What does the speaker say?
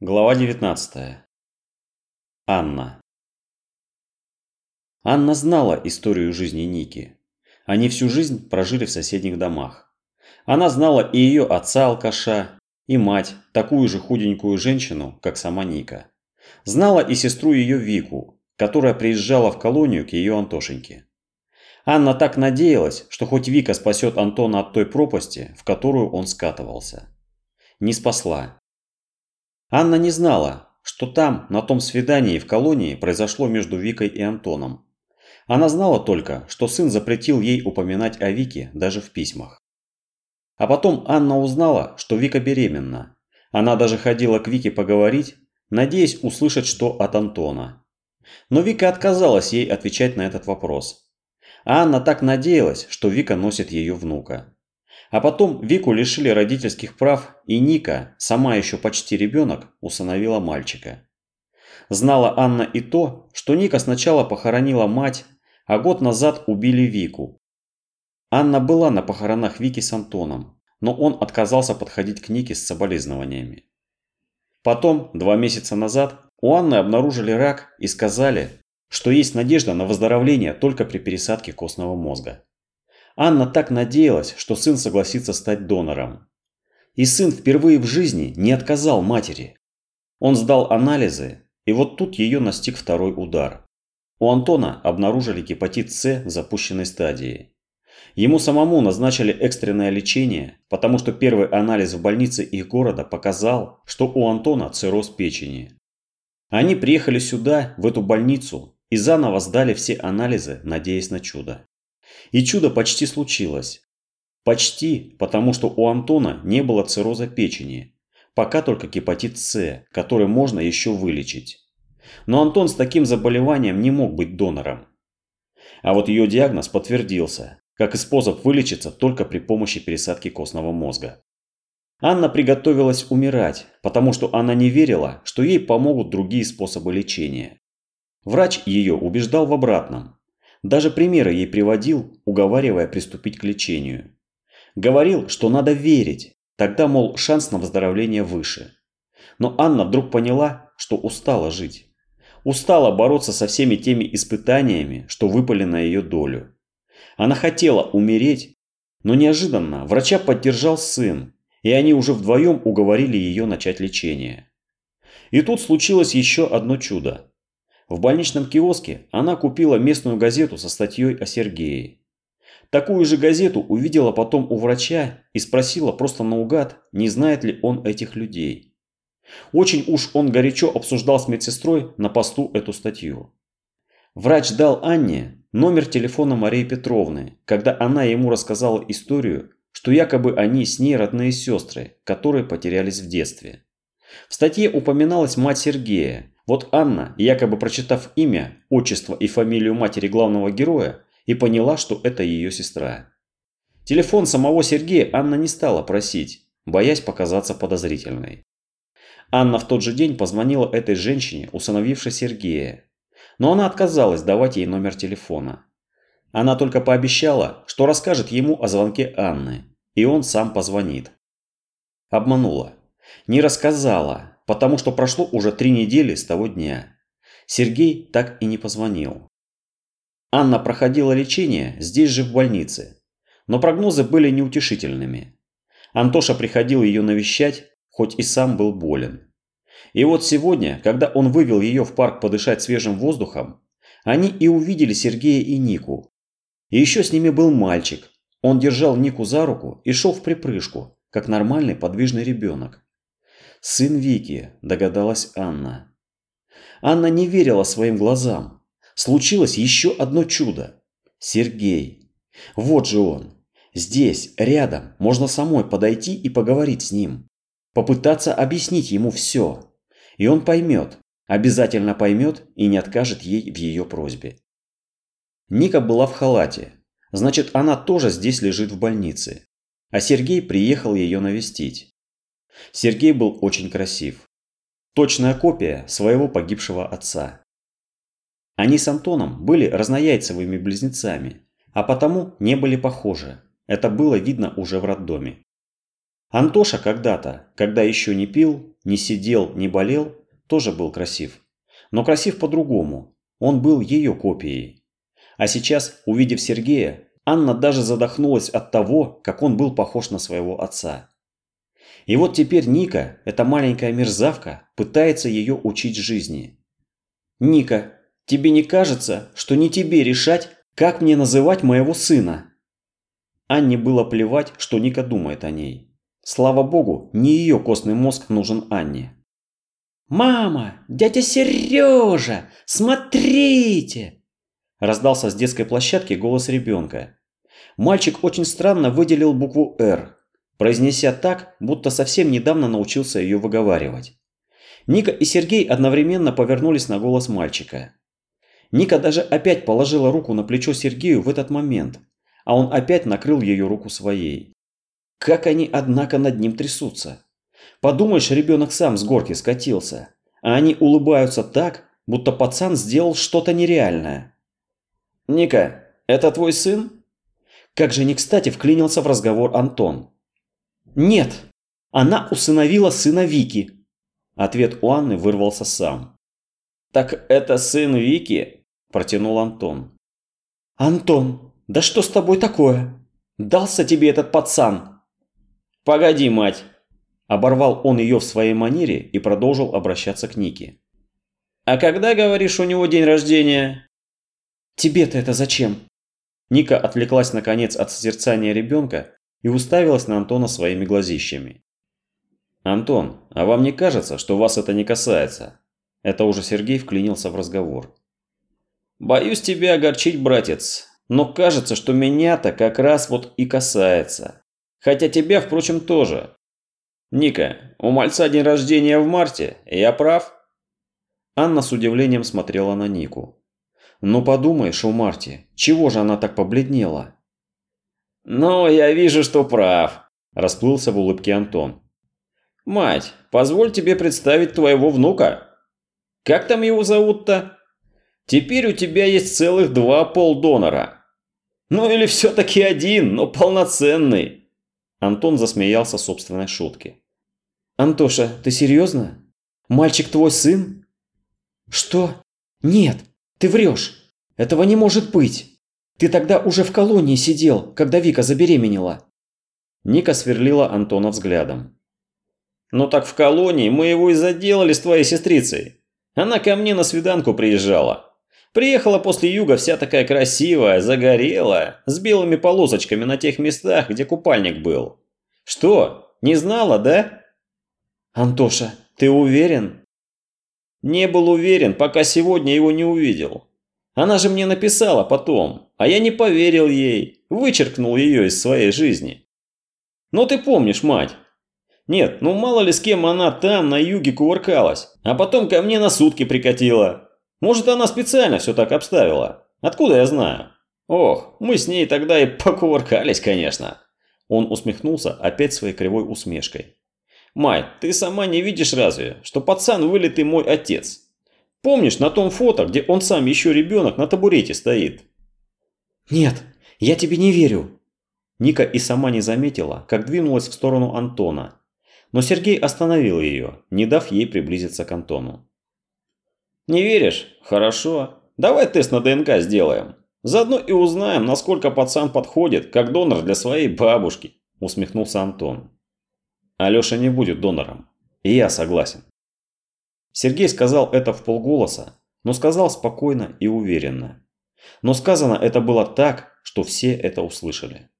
Глава 19. Анна. Анна знала историю жизни Ники. Они всю жизнь прожили в соседних домах. Она знала и ее отца-алкаша, и мать, такую же худенькую женщину, как сама Ника. Знала и сестру ее Вику, которая приезжала в колонию к ее Антошеньке. Анна так надеялась, что хоть Вика спасет Антона от той пропасти, в которую он скатывался. Не спасла. Анна не знала, что там, на том свидании в колонии, произошло между Викой и Антоном. Она знала только, что сын запретил ей упоминать о Вике даже в письмах. А потом Анна узнала, что Вика беременна. Она даже ходила к Вике поговорить, надеясь услышать что от Антона. Но Вика отказалась ей отвечать на этот вопрос. А Анна так надеялась, что Вика носит ее внука. А потом Вику лишили родительских прав, и Ника, сама еще почти ребенок, усыновила мальчика. Знала Анна и то, что Ника сначала похоронила мать, а год назад убили Вику. Анна была на похоронах Вики с Антоном, но он отказался подходить к Нике с соболезнованиями. Потом, два месяца назад, у Анны обнаружили рак и сказали, что есть надежда на выздоровление только при пересадке костного мозга. Анна так надеялась, что сын согласится стать донором. И сын впервые в жизни не отказал матери. Он сдал анализы, и вот тут ее настиг второй удар. У Антона обнаружили гепатит С в запущенной стадии. Ему самому назначили экстренное лечение, потому что первый анализ в больнице их города показал, что у Антона цирроз печени. Они приехали сюда, в эту больницу, и заново сдали все анализы, надеясь на чудо. И чудо почти случилось. Почти, потому что у Антона не было цирроза печени. Пока только гепатит С, который можно еще вылечить. Но Антон с таким заболеванием не мог быть донором. А вот ее диагноз подтвердился, как и способ вылечиться только при помощи пересадки костного мозга. Анна приготовилась умирать, потому что она не верила, что ей помогут другие способы лечения. Врач ее убеждал в обратном. Даже примеры ей приводил, уговаривая приступить к лечению. Говорил, что надо верить, тогда, мол, шанс на выздоровление выше. Но Анна вдруг поняла, что устала жить. Устала бороться со всеми теми испытаниями, что выпали на ее долю. Она хотела умереть, но неожиданно врача поддержал сын, и они уже вдвоем уговорили ее начать лечение. И тут случилось еще одно чудо. В больничном киоске она купила местную газету со статьей о Сергее. Такую же газету увидела потом у врача и спросила просто наугад, не знает ли он этих людей. Очень уж он горячо обсуждал с медсестрой на посту эту статью. Врач дал Анне номер телефона Марии Петровны, когда она ему рассказала историю, что якобы они с ней родные сестры, которые потерялись в детстве. В статье упоминалась мать Сергея, вот Анна, якобы прочитав имя, отчество и фамилию матери главного героя, и поняла, что это ее сестра. Телефон самого Сергея Анна не стала просить, боясь показаться подозрительной. Анна в тот же день позвонила этой женщине, усыновившей Сергея. Но она отказалась давать ей номер телефона. Она только пообещала, что расскажет ему о звонке Анны, и он сам позвонит. Обманула. Не рассказала, потому что прошло уже три недели с того дня. Сергей так и не позвонил. Анна проходила лечение здесь же в больнице, но прогнозы были неутешительными. Антоша приходил ее навещать, хоть и сам был болен. И вот сегодня, когда он вывел ее в парк подышать свежим воздухом, они и увидели Сергея и Нику. И еще с ними был мальчик. Он держал Нику за руку и шел в припрыжку, как нормальный подвижный ребенок. «Сын Вики», – догадалась Анна. Анна не верила своим глазам. Случилось еще одно чудо. Сергей. Вот же он. Здесь, рядом, можно самой подойти и поговорить с ним. Попытаться объяснить ему все. И он поймет. Обязательно поймет и не откажет ей в ее просьбе. Ника была в халате. Значит, она тоже здесь лежит в больнице. А Сергей приехал ее навестить. Сергей был очень красив. Точная копия своего погибшего отца. Они с Антоном были разнояйцевыми близнецами, а потому не были похожи. Это было видно уже в роддоме. Антоша когда-то, когда еще не пил, не сидел, не болел, тоже был красив. Но красив по-другому. Он был ее копией. А сейчас, увидев Сергея, Анна даже задохнулась от того, как он был похож на своего отца. И вот теперь Ника, эта маленькая мерзавка, пытается ее учить жизни. «Ника, тебе не кажется, что не тебе решать, как мне называть моего сына?» Анне было плевать, что Ника думает о ней. Слава богу, не ее костный мозг нужен Анне. «Мама! Дядя Сережа! Смотрите!» Раздался с детской площадки голос ребенка. Мальчик очень странно выделил букву «Р», произнеся так, будто совсем недавно научился ее выговаривать. Ника и Сергей одновременно повернулись на голос мальчика. Ника даже опять положила руку на плечо Сергею в этот момент, а он опять накрыл ее руку своей. Как они, однако, над ним трясутся. Подумаешь, ребенок сам с горки скатился, а они улыбаются так, будто пацан сделал что-то нереальное. «Ника, это твой сын?» Как же не кстати вклинился в разговор Антон. «Нет, она усыновила сына Вики». Ответ у Анны вырвался сам. «Так это сын Вики?» – протянул Антон. «Антон, да что с тобой такое? Дался тебе этот пацан?» «Погоди, мать!» Оборвал он ее в своей манере и продолжил обращаться к Нике. «А когда, говоришь, у него день рождения?» «Тебе-то это зачем?» Ника отвлеклась наконец от созерцания ребенка и уставилась на Антона своими глазищами. «Антон, а вам не кажется, что вас это не касается?» Это уже Сергей вклинился в разговор. «Боюсь тебя огорчить, братец, но кажется, что меня-то как раз вот и касается. Хотя тебя, впрочем, тоже. «Ника, у мальца день рождения в марте, я прав?» Анна с удивлением смотрела на Нику. «Ну подумаешь, у Марти, чего же она так побледнела?» «Ну, я вижу, что прав», – расплылся в улыбке Антон. «Мать, позволь тебе представить твоего внука. Как там его зовут-то? Теперь у тебя есть целых два полдонора. Ну или все-таки один, но полноценный». Антон засмеялся собственной шутке. «Антоша, ты серьезно? Мальчик твой сын?» «Что? Нет, ты врешь. Этого не может быть. Ты тогда уже в колонии сидел, когда Вика забеременела». Ника сверлила Антона взглядом. «Ну так в колонии мы его и заделали с твоей сестрицей. Она ко мне на свиданку приезжала. Приехала после юга вся такая красивая, загорелая, с белыми полосочками на тех местах, где купальник был. Что, не знала, да? Антоша, ты уверен? Не был уверен, пока сегодня его не увидел. Она же мне написала потом, а я не поверил ей, вычеркнул ее из своей жизни. Ну ты помнишь, мать? Нет, ну мало ли с кем она там на юге кувыркалась, а потом ко мне на сутки прикатила. Может, она специально все так обставила? Откуда я знаю? Ох, мы с ней тогда и покувыркались, конечно. Он усмехнулся опять своей кривой усмешкой. Мать, ты сама не видишь разве, что пацан вылитый мой отец? Помнишь на том фото, где он сам еще ребенок на табурете стоит? Нет, я тебе не верю. Ника и сама не заметила, как двинулась в сторону Антона. Но Сергей остановил ее, не дав ей приблизиться к Антону. Не веришь? Хорошо. Давай тест на ДНК сделаем. Заодно и узнаем, насколько пацан подходит, как донор для своей бабушки», – усмехнулся Антон. Алеша не будет донором. И я согласен. Сергей сказал это в полголоса, но сказал спокойно и уверенно. Но сказано это было так, что все это услышали.